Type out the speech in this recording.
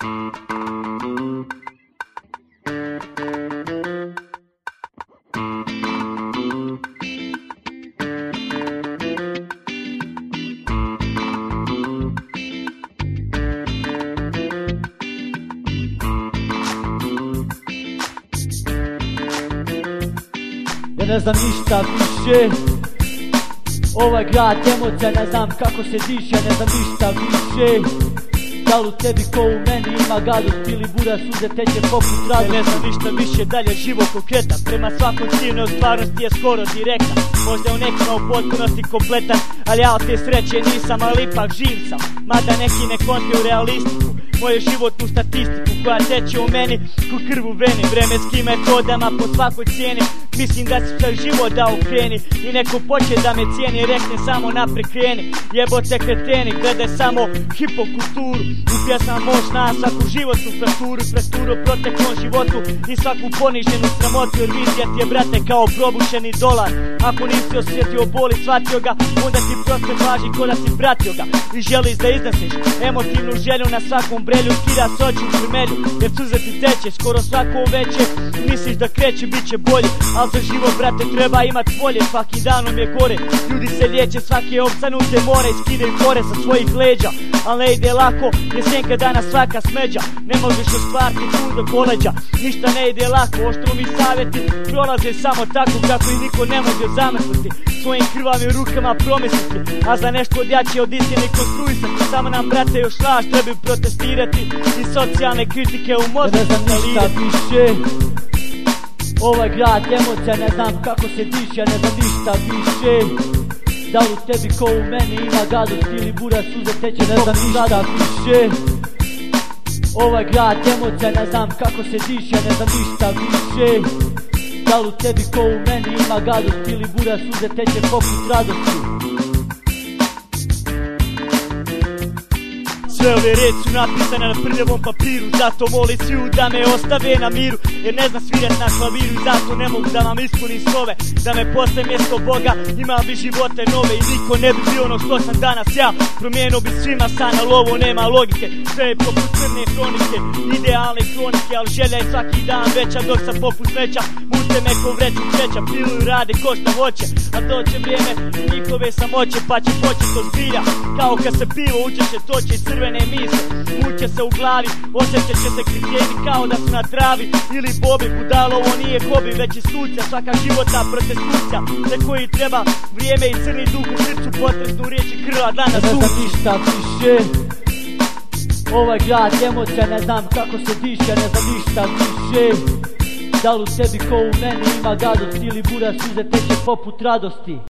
Ja ne znam ništa više. Ovaj grad emocija ne znam kako se diše Ne znam ništa više Da li u tebi ko u meni ima gadost ili bura suze teče poput radosti ne znam ništa više dalje živo konkretan Prema svakom cilju stvarnosti je skoro direktan Možda u nekima u potpunosti kompletan Ali ja od te sreće nisam, ali ipak živ sam. Mada neki ne kontuju realistiku Moju životnu statistiku koja teče u meni Ko krv u veni. Vremenskim metodama po svakoj cijeni Mislim da si sve život da okreni I neko poče da me cijeni. Rekne samo naprijed kreni. Jebote kreteni Gledaj samo hipokulturu. U pjesma moć na svaku životnu frakturu. Frakturu proteklom životu I svaku poniženu sramotu. Jer vizija ti je brate kao probušeni dolar. Ako nisi osjetio bol i shvatio ga Onda ti prosto važi ko da si pratio ga. I želiš da iznesiš emotivnu želju na svakom brelju. Skida s oči u Jer suze ti teče. Skoro svako veće Misliš da kreće bit će bolje Al za život brate treba imat volje Svakim danom je gore. Ljudi se liječe svake opsanute more I skidaju kore sa svojih leđa. Al ne ide lako jer sjenka dana svaka smeđa. Ne možeš ostvariti put do koleđa Ništa ne ide lako Oštro mi savjeti prolaze samo tako Kako ih niko ne može zamisliti. Svojim krvavim rukama promisliti A za nešto od jače od istine konstruisati. Samo nam brate još laž trebaju protestirati I socijalne kritike u mozgu ne znam ništa više Ovaj grad emocija ne znam kako se diše Ne znam ništa više. Da li tebi ko u meni ima gadost ili bura suze teče Ne znam ništa više. Ovaj grad emocija ne znam kako se diše Ne znam ništa više. Da li tebi ko u meni ima gadost ili bura suze teče poput radosti Sve ove riječi su napisane na prljavom papiru. Zato molim sviju da me ostave na miru Jer ne znam svirat na klaviru. Zato ne mogu da vam ispunim slove Da me posle mjesto Boga Imam bi živote nove I niko ne bi bio ono što sam danas ja. Promijenio bi svima san Ali ovo nema logike. Sve je poput crne kronike Idealne kronike Ali želja je svaki dan veća Dok sam poput smeća. Mute me ko vreću kreća Piluju rade ko šta hoće. A doće vrijeme i njihove samoće Pa će počet od zbilja. Kao kad se pivo učeše toče i crvene mise Muće se u glavi, osjećat će se kriteriji kao da su na travi. Ili bobi, budalo ovo nije hobi Već je suća, svaka života protestuća Za koji treba vrijeme i crni duh u srcu Potresnu riječi krva dana Ja ne znam ništa više. Ovaj grad emocija ne znam kako se diše Ne znam ništa više. Da li u tebi ko u meni ima gadost ili bura suze teče poput radosti